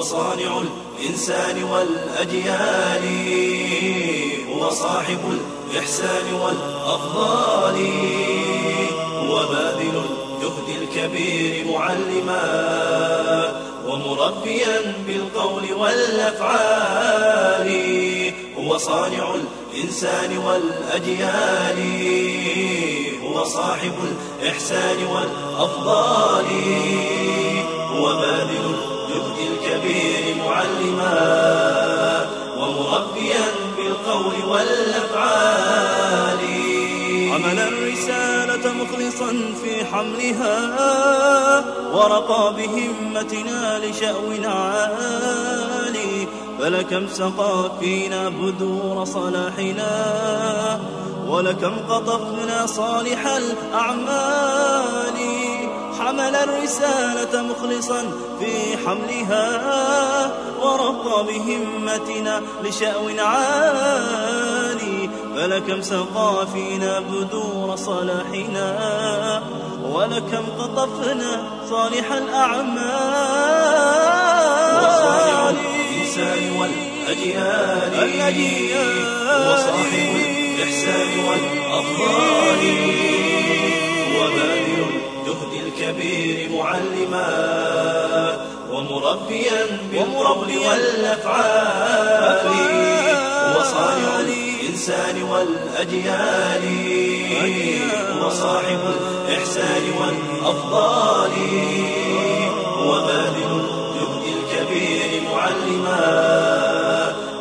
صانع الإنسان والأجيال هو صاحب الإحسان والأفضال هو باذل الجهد الكبير معلما ومربيا بالقول والأفعال هو صانع الإنسان والأجيال هو صاحب الإحسان والأفضال هو باذل الجهد الكبير معلما ومربيا بالقول والأفعال. عمل الرسالة مخلصا في حملها ورقى بهمتنا لشأو عالي فلكم سقى فينا بذور صلاحنا ولكم قطفنا صالح الأعمال. حمل الرسالة مخلصا في حملها ورقى بهمتنا لشأو عالي. فلكم سقى فينا بذور صلاحنا ولكم قطفنا صالح الأعمال. الإنسان والأجيال. هو صاحب الإحسان والأفضال. الجهد الكبير معلما ومربيا بالقول والأفعال هو صانع الإنسان والأجيال. هو صاحب الإحسان والأفضال. هو باذل الجهد الكبير معلما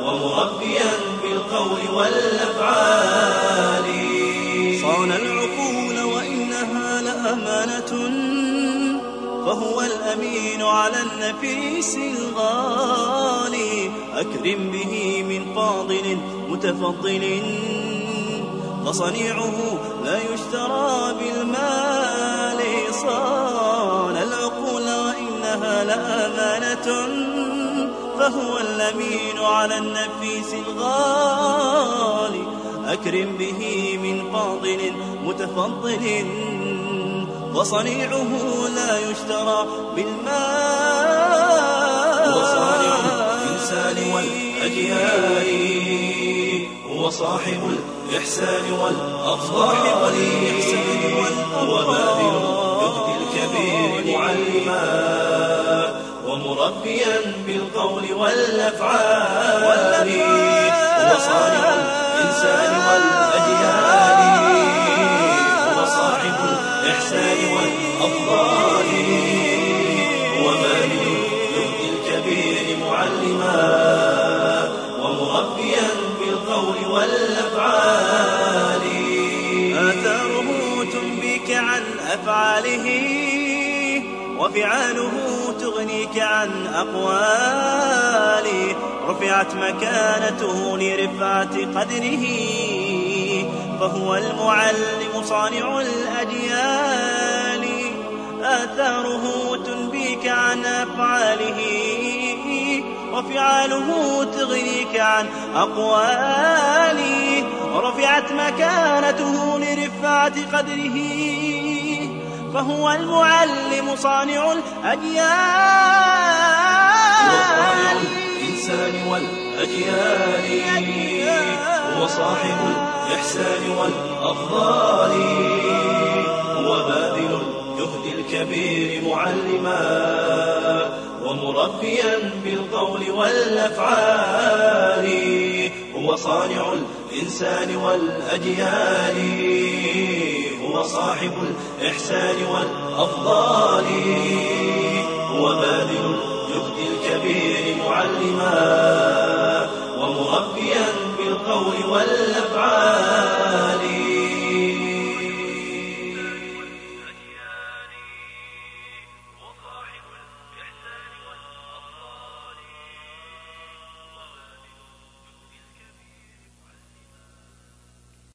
ومربيا بالقول والأفعال. صان العقول لأمانة فهو الأمين على النفيس الغالي. أكرم به من فاضل متفضل فصنيعه لا يشترى بالمال. صان العقول وإنها لأمانة فهو الأمين على النفيس الغالي. أكرم به من فاضل متفضل. وصنيعه لا يشترى بالمال. هو صانع الإنسان والأجيال. هو صاحب الإحسان والأفضال هو باذل الجهد الكبير معلما. ومربيا بالقول والأفعال. هو صانع الإنسان والأجيال. والأفعال. آثاره تنبيك عن أفعاله وفعاله تغنيك عن أقواله. رفعت مكانته لرفعة قدره فهو المعلم صانع الأجيال. آثاره تنبيك عن أفعاله. وفعاله تغنيك عن أقواله رفعت مكانته لرفعة قدره. فهو المعلم صانع الأجيال. الإنسان والأجيال. هو صاحب الإحسان والأفضال. هو باذل الجهد الكبير معلما ومربيا بالقول والأفعال هو صانع الإنسان والأجيال هو صاحب الإحسان والأفضال هو باذل الجهد الكبير معلما ومربيا بالقول والأفعال.